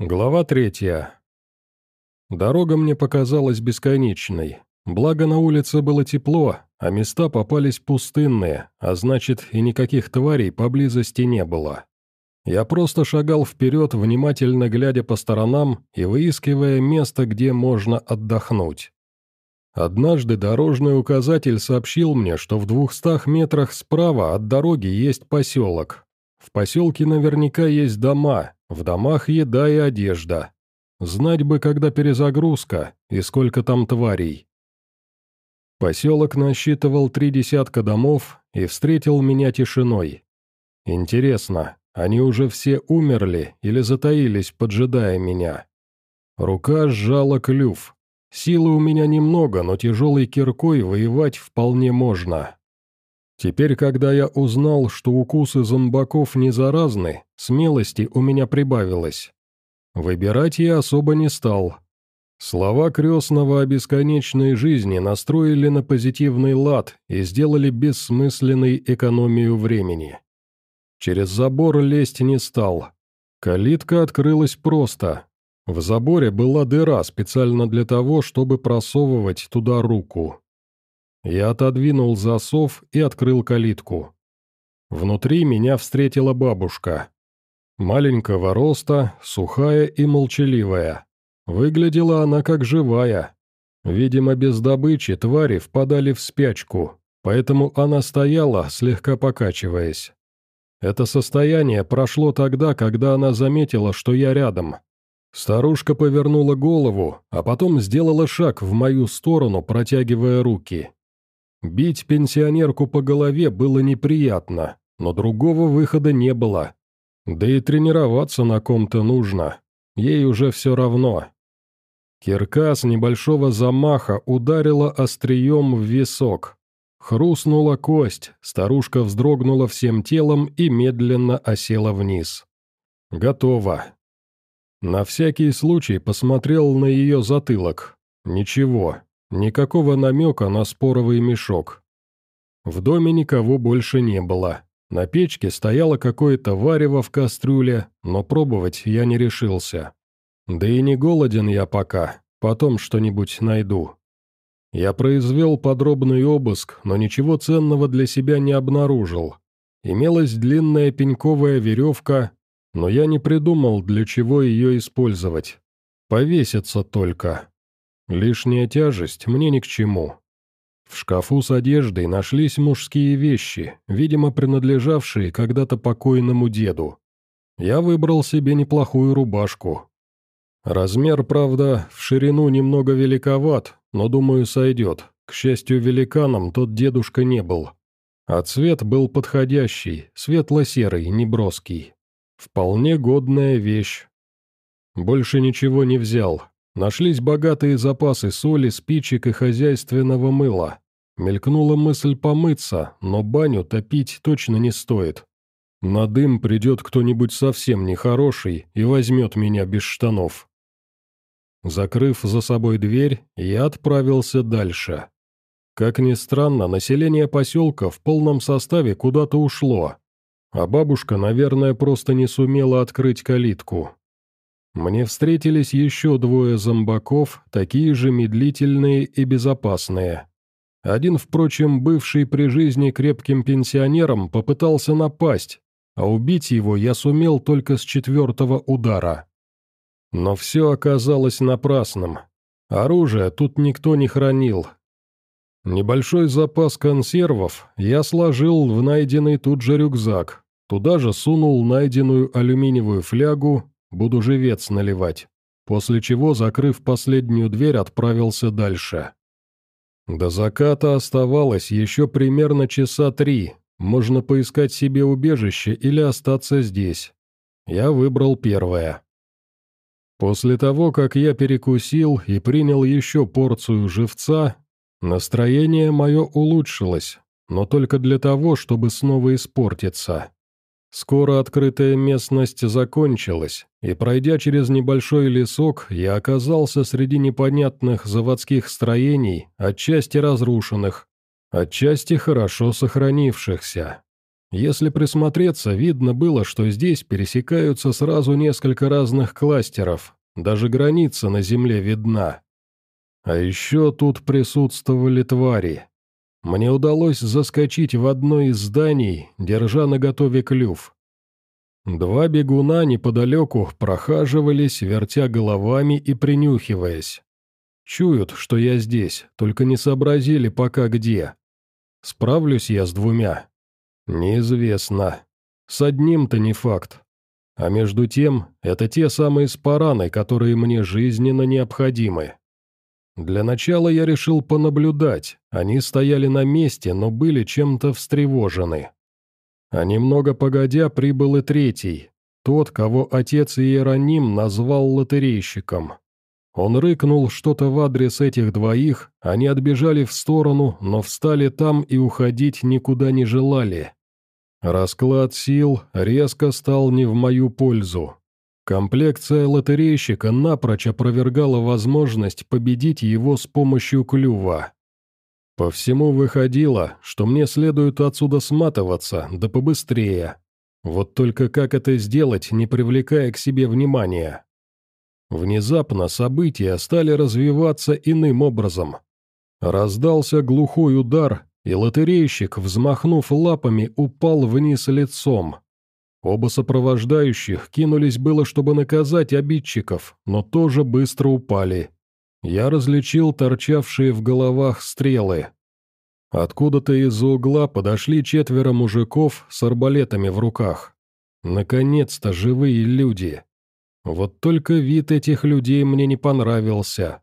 Глава третья. Дорога мне показалась бесконечной. Благо на улице было тепло, а места попались пустынные, а значит и никаких тварей поблизости не было. Я просто шагал вперед, внимательно глядя по сторонам и выискивая место, где можно отдохнуть. Однажды дорожный указатель сообщил мне, что в двухстах метрах справа от дороги есть поселок. В поселке наверняка есть дома, в домах еда и одежда. Знать бы, когда перезагрузка и сколько там тварей. Поселок насчитывал три десятка домов и встретил меня тишиной. Интересно, они уже все умерли или затаились, поджидая меня? Рука сжала клюв. Силы у меня немного, но тяжелой киркой воевать вполне можно. Теперь, когда я узнал, что укусы зомбаков не заразны, смелости у меня прибавилось. Выбирать я особо не стал. Слова крестного о бесконечной жизни настроили на позитивный лад и сделали бессмысленной экономию времени. Через забор лезть не стал. Калитка открылась просто. В заборе была дыра специально для того, чтобы просовывать туда руку. Я отодвинул засов и открыл калитку. Внутри меня встретила бабушка. Маленького роста, сухая и молчаливая. Выглядела она как живая. Видимо, без добычи твари впадали в спячку, поэтому она стояла, слегка покачиваясь. Это состояние прошло тогда, когда она заметила, что я рядом. Старушка повернула голову, а потом сделала шаг в мою сторону, протягивая руки. Бить пенсионерку по голове было неприятно, но другого выхода не было. Да и тренироваться на ком-то нужно. Ей уже все равно. Кирка с небольшого замаха ударила острием в висок. Хрустнула кость, старушка вздрогнула всем телом и медленно осела вниз. Готово. На всякий случай посмотрел на ее затылок. Ничего, Никакого намека на споровый мешок. В доме никого больше не было. На печке стояло какое-то варево в кастрюле, но пробовать я не решился. Да и не голоден я пока, потом что-нибудь найду. Я произвел подробный обыск, но ничего ценного для себя не обнаружил. Имелась длинная пеньковая веревка, но я не придумал, для чего ее использовать. Повеситься только. Лишняя тяжесть мне ни к чему. В шкафу с одеждой нашлись мужские вещи, видимо, принадлежавшие когда-то покойному деду. Я выбрал себе неплохую рубашку. Размер, правда, в ширину немного великоват, но, думаю, сойдет. К счастью, великаном тот дедушка не был. А цвет был подходящий, светло-серый, неброский. Вполне годная вещь. Больше ничего не взял, Нашлись богатые запасы соли, спичек и хозяйственного мыла. Мелькнула мысль помыться, но баню топить точно не стоит. На дым придет кто-нибудь совсем нехороший и возьмет меня без штанов. Закрыв за собой дверь, я отправился дальше. Как ни странно, население поселка в полном составе куда-то ушло, а бабушка, наверное, просто не сумела открыть калитку. Мне встретились еще двое зомбаков, такие же медлительные и безопасные. Один, впрочем, бывший при жизни крепким пенсионером, попытался напасть, а убить его я сумел только с четвертого удара. Но все оказалось напрасным. Оружие тут никто не хранил. Небольшой запас консервов я сложил в найденный тут же рюкзак, туда же сунул найденную алюминиевую флягу Буду живец наливать. После чего, закрыв последнюю дверь, отправился дальше. До заката оставалось еще примерно часа три. Можно поискать себе убежище или остаться здесь. Я выбрал первое. После того, как я перекусил и принял еще порцию живца, настроение мое улучшилось, но только для того, чтобы снова испортиться. Скоро открытая местность закончилась, и пройдя через небольшой лесок, я оказался среди непонятных заводских строений, отчасти разрушенных, отчасти хорошо сохранившихся. Если присмотреться, видно было, что здесь пересекаются сразу несколько разных кластеров, даже граница на земле видна. А еще тут присутствовали твари. Мне удалось заскочить в одно из зданий, держа наготове клюв. Два бегуна неподалеку прохаживались, вертя головами и принюхиваясь. Чуют, что я здесь, только не сообразили пока где. Справлюсь я с двумя? Неизвестно. С одним-то не факт. А между тем, это те самые спараны, которые мне жизненно необходимы. Для начала я решил понаблюдать, они стояли на месте, но были чем-то встревожены. А немного погодя прибыл и третий, тот, кого отец Иероним назвал лотерейщиком. Он рыкнул что-то в адрес этих двоих, они отбежали в сторону, но встали там и уходить никуда не желали. Расклад сил резко стал не в мою пользу. Комплекция лотерейщика напрочь опровергала возможность победить его с помощью клюва. По всему выходило, что мне следует отсюда сматываться, да побыстрее. Вот только как это сделать, не привлекая к себе внимания? Внезапно события стали развиваться иным образом. Раздался глухой удар, и лотерейщик, взмахнув лапами, упал вниз лицом. Оба сопровождающих кинулись было, чтобы наказать обидчиков, но тоже быстро упали. Я различил торчавшие в головах стрелы. Откуда-то из-за угла подошли четверо мужиков с арбалетами в руках. Наконец-то живые люди. Вот только вид этих людей мне не понравился.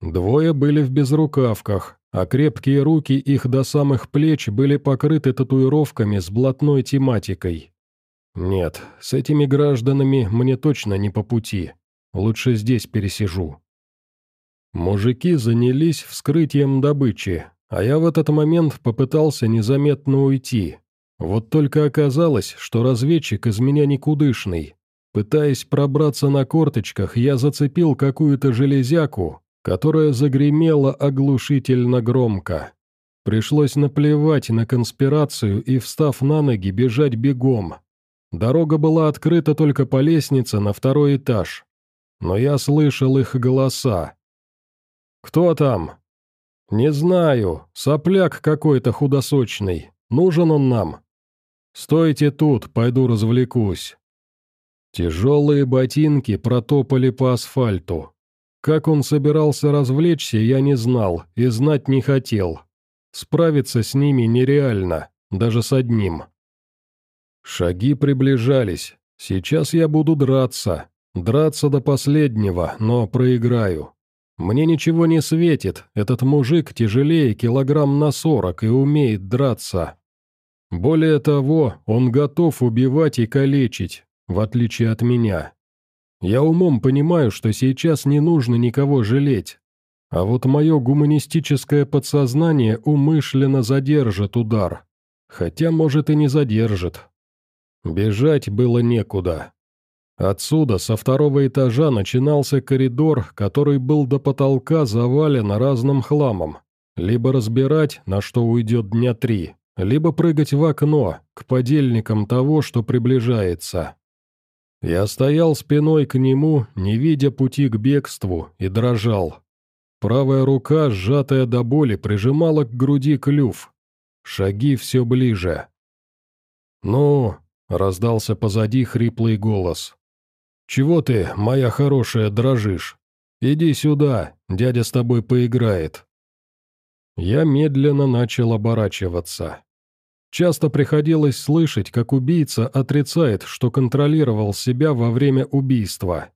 Двое были в безрукавках, а крепкие руки их до самых плеч были покрыты татуировками с блатной тематикой. «Нет, с этими гражданами мне точно не по пути. Лучше здесь пересижу». Мужики занялись вскрытием добычи, а я в этот момент попытался незаметно уйти. Вот только оказалось, что разведчик из меня никудышный. Пытаясь пробраться на корточках, я зацепил какую-то железяку, которая загремела оглушительно громко. Пришлось наплевать на конспирацию и, встав на ноги, бежать бегом, Дорога была открыта только по лестнице на второй этаж. Но я слышал их голоса. «Кто там?» «Не знаю. Сопляк какой-то худосочный. Нужен он нам?» «Стойте тут, пойду развлекусь». Тяжелые ботинки протопали по асфальту. Как он собирался развлечься, я не знал и знать не хотел. Справиться с ними нереально, даже с одним. Шаги приближались. Сейчас я буду драться. Драться до последнего, но проиграю. Мне ничего не светит, этот мужик тяжелее килограмм на сорок и умеет драться. Более того, он готов убивать и калечить, в отличие от меня. Я умом понимаю, что сейчас не нужно никого жалеть. А вот мое гуманистическое подсознание умышленно задержит удар. Хотя, может, и не задержит. Бежать было некуда. Отсюда, со второго этажа, начинался коридор, который был до потолка завален разным хламом. Либо разбирать, на что уйдет дня три, либо прыгать в окно, к подельникам того, что приближается. Я стоял спиной к нему, не видя пути к бегству, и дрожал. Правая рука, сжатая до боли, прижимала к груди клюв. Шаги все ближе. «Ну, Раздался позади хриплый голос. «Чего ты, моя хорошая, дрожишь? Иди сюда, дядя с тобой поиграет». Я медленно начал оборачиваться. Часто приходилось слышать, как убийца отрицает, что контролировал себя во время убийства.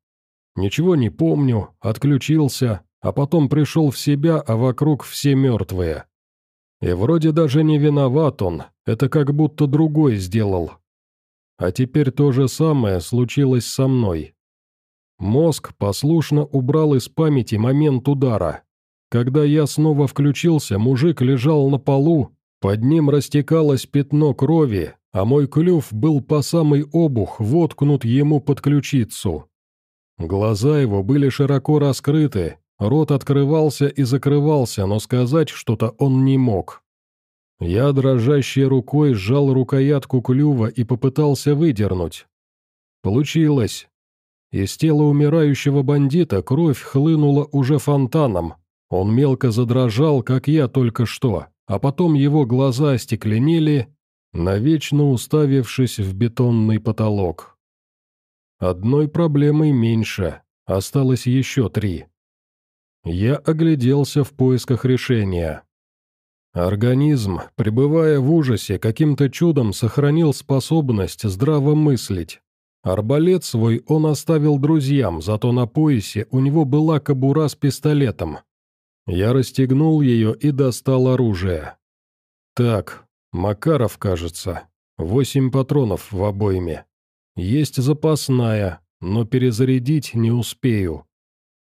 Ничего не помню, отключился, а потом пришел в себя, а вокруг все мертвые. И вроде даже не виноват он, это как будто другой сделал, а теперь то же самое случилось со мной. Мозг послушно убрал из памяти момент удара. Когда я снова включился, мужик лежал на полу, под ним растекалось пятно крови, а мой клюв был по самый обух воткнут ему под ключицу. Глаза его были широко раскрыты, рот открывался и закрывался, но сказать что-то он не мог. Я дрожащей рукой сжал рукоятку клюва и попытался выдернуть. Получилось. Из тела умирающего бандита кровь хлынула уже фонтаном. Он мелко задрожал, как я только что, а потом его глаза остекленели, навечно уставившись в бетонный потолок. Одной проблемой меньше, осталось еще три. Я огляделся в поисках решения. Организм, пребывая в ужасе, каким-то чудом сохранил способность здраво мыслить. Арбалет свой он оставил друзьям, зато на поясе у него была кобура с пистолетом. Я расстегнул ее и достал оружие. Так, Макаров, кажется. Восемь патронов в обойме. Есть запасная, но перезарядить не успею.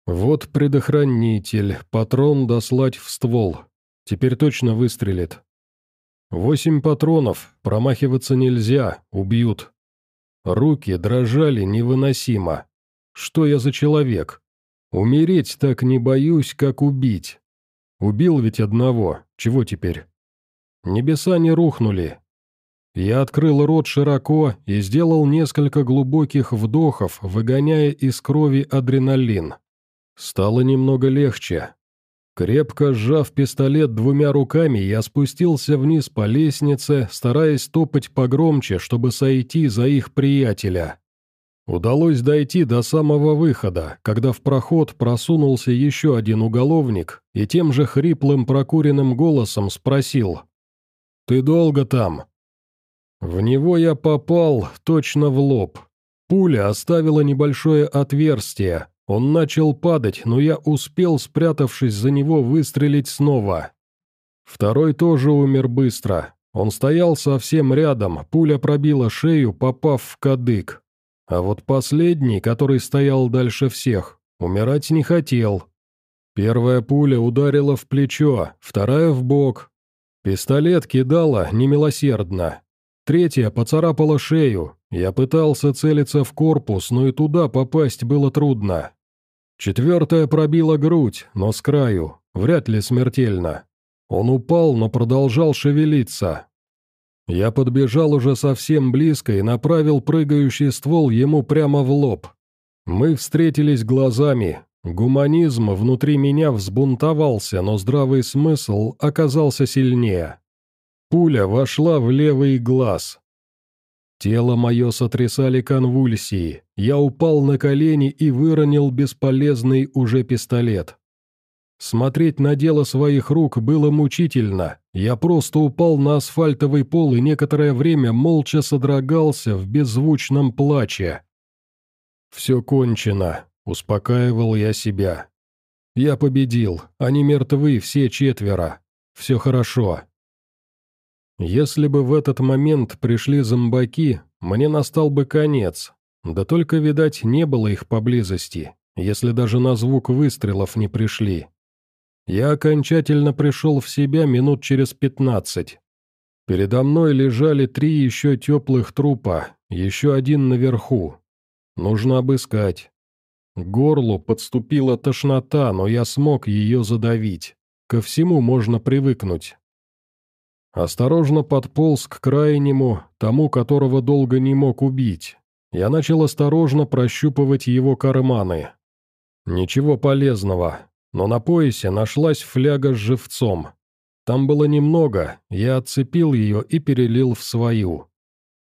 Вот предохранитель, патрон дослать в ствол, Теперь точно выстрелит. Восемь патронов, промахиваться нельзя, убьют. Руки дрожали невыносимо. Что я за человек? Умереть так не боюсь, как убить. Убил ведь одного, чего теперь? Небеса не рухнули. Я открыл рот широко и сделал несколько глубоких вдохов, выгоняя из крови адреналин. Стало немного легче, Крепко сжав пистолет двумя руками, я спустился вниз по лестнице, стараясь топать погромче, чтобы сойти за их приятеля. Удалось дойти до самого выхода, когда в проход просунулся еще один уголовник и тем же хриплым прокуренным голосом спросил «Ты долго там?» В него я попал точно в лоб. Пуля оставила небольшое отверстие, он начал падать, но я успел, спрятавшись за него, выстрелить снова. Второй тоже умер быстро. Он стоял совсем рядом, пуля пробила шею, попав в кадык. А вот последний, который стоял дальше всех, умирать не хотел. Первая пуля ударила в плечо, вторая в бок. Пистолет кидала немилосердно. Третья поцарапала шею, я пытался целиться в корпус, но и туда попасть было трудно. Четвертая пробила грудь, но с краю, вряд ли смертельно. Он упал, но продолжал шевелиться. Я подбежал уже совсем близко и направил прыгающий ствол ему прямо в лоб. Мы встретились глазами. Гуманизм внутри меня взбунтовался, но здравый смысл оказался сильнее. Пуля вошла в левый глаз, Тело мое сотрясали конвульсии. Я упал на колени и выронил бесполезный уже пистолет. Смотреть на дело своих рук было мучительно. Я просто упал на асфальтовый пол и некоторое время молча содрогался в беззвучном плаче. «Все кончено», — успокаивал я себя. «Я победил. Они мертвы, все четверо. Все хорошо. Если бы в этот момент пришли зомбаки, мне настал бы конец. Да только, видать, не было их поблизости, если даже на звук выстрелов не пришли. Я окончательно пришел в себя минут через пятнадцать. Передо мной лежали три еще теплых трупа, еще один наверху. Нужно обыскать. К горлу подступила тошнота, но я смог ее задавить. Ко всему можно привыкнуть. Осторожно подполз к крайнему, тому, которого долго не мог убить. Я начал осторожно прощупывать его карманы. Ничего полезного, но на поясе нашлась фляга с живцом. Там было немного, я отцепил ее и перелил в свою.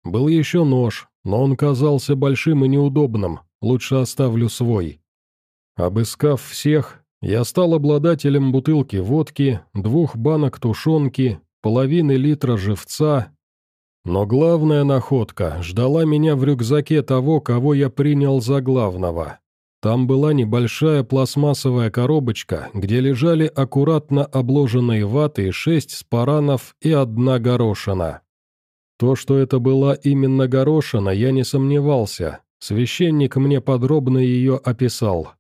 Был еще нож, но он казался большим и неудобным, лучше оставлю свой. Обыскав всех, я стал обладателем бутылки водки, двух банок тушенки половины литра живца. Но главная находка ждала меня в рюкзаке того, кого я принял за главного. Там была небольшая пластмассовая коробочка, где лежали аккуратно обложенные ватой шесть спаранов и одна горошина. То, что это была именно горошина, я не сомневался. Священник мне подробно ее описал.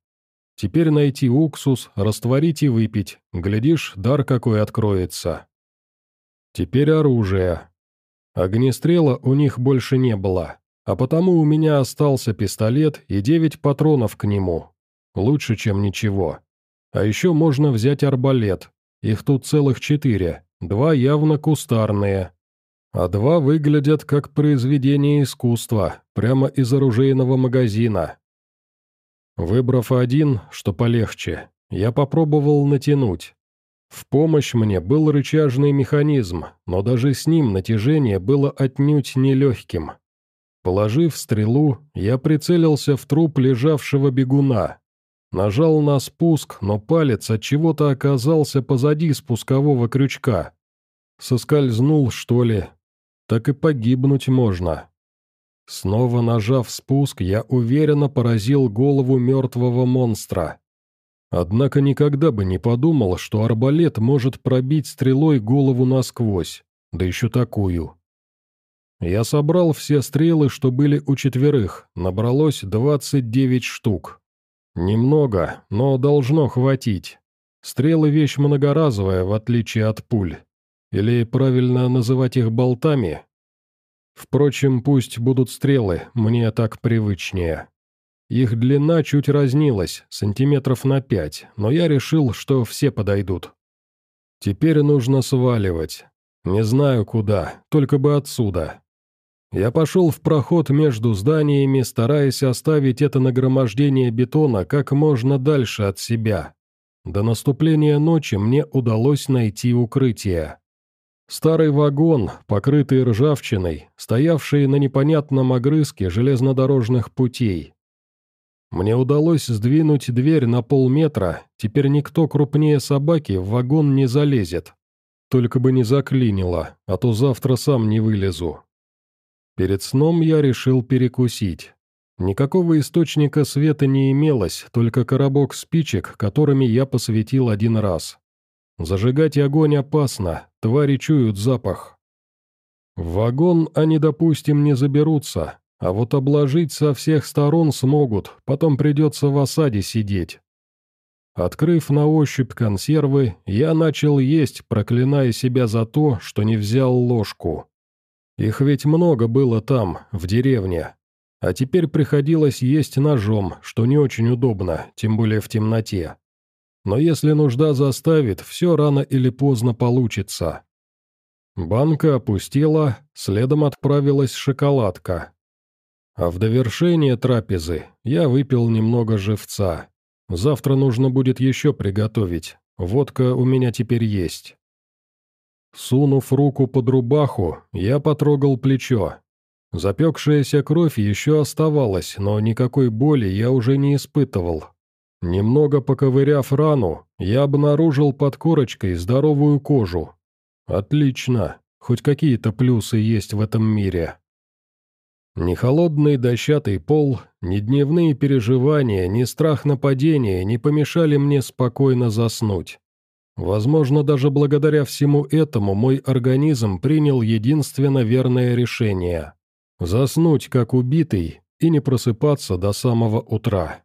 Теперь найти уксус, растворить и выпить. Глядишь, дар какой откроется. Теперь оружие. Огнестрела у них больше не было, а потому у меня остался пистолет и девять патронов к нему. Лучше, чем ничего. А еще можно взять арбалет, их тут целых четыре. два явно кустарные, а два выглядят как произведение искусства, прямо из оружейного магазина. Выбрав один, что полегче, я попробовал натянуть. В помощь мне был рычажный механизм, но даже с ним натяжение было отнюдь нелегким. Положив стрелу, я прицелился в труп лежавшего бегуна. Нажал на спуск, но палец от чего-то оказался позади спускового крючка. Соскользнул, что ли? Так и погибнуть можно. Снова нажав спуск, я уверенно поразил голову мертвого монстра. Однако никогда бы не подумал, что арбалет может пробить стрелой голову насквозь, да еще такую. Я собрал все стрелы, что были у четверых, набралось 29 штук. Немного, но должно хватить. Стрелы – вещь многоразовая, в отличие от пуль. Или правильно называть их болтами? Впрочем, пусть будут стрелы, мне так привычнее. Их длина чуть разнилась, сантиметров на пять, но я решил, что все подойдут. Теперь нужно сваливать. Не знаю куда, только бы отсюда. Я пошел в проход между зданиями, стараясь оставить это нагромождение бетона как можно дальше от себя. До наступления ночи мне удалось найти укрытие. Старый вагон, покрытый ржавчиной, стоявший на непонятном огрызке железнодорожных путей. Мне удалось сдвинуть дверь на полметра, теперь никто крупнее собаки в вагон не залезет. Только бы не заклинило, а то завтра сам не вылезу. Перед сном я решил перекусить. Никакого источника света не имелось, только коробок спичек, которыми я посветил один раз. Зажигать огонь опасно, твари чуют запах. В вагон они, допустим, не заберутся, а вот обложить со всех сторон смогут, потом придется в осаде сидеть. Открыв на ощупь консервы, я начал есть, проклиная себя за то, что не взял ложку. Их ведь много было там, в деревне. А теперь приходилось есть ножом, что не очень удобно, тем более в темноте. Но если нужда заставит, все рано или поздно получится. Банка опустела, следом отправилась шоколадка. А в довершение трапезы я выпил немного живца. Завтра нужно будет еще приготовить, водка у меня теперь есть. Сунув руку под рубаху, я потрогал плечо. Запекшаяся кровь еще оставалась, но никакой боли я уже не испытывал. Немного поковыряв рану, я обнаружил под корочкой здоровую кожу. Отлично, хоть какие-то плюсы есть в этом мире. Ни холодный дощатый пол, ни дневные переживания, ни страх нападения не помешали мне спокойно заснуть. Возможно, даже благодаря всему этому мой организм принял единственно верное решение – заснуть как убитый и не просыпаться до самого утра.